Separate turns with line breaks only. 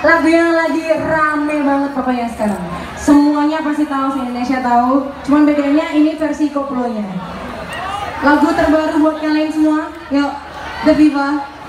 lagu yang lagi rame banget pokoknya sekarang. Semuanya pasti tahu, se Indonesia tahu. Cuman bedanya ini versi koplo koplonya. Lagu terbaru buat kalian semua. Yuk, The Viva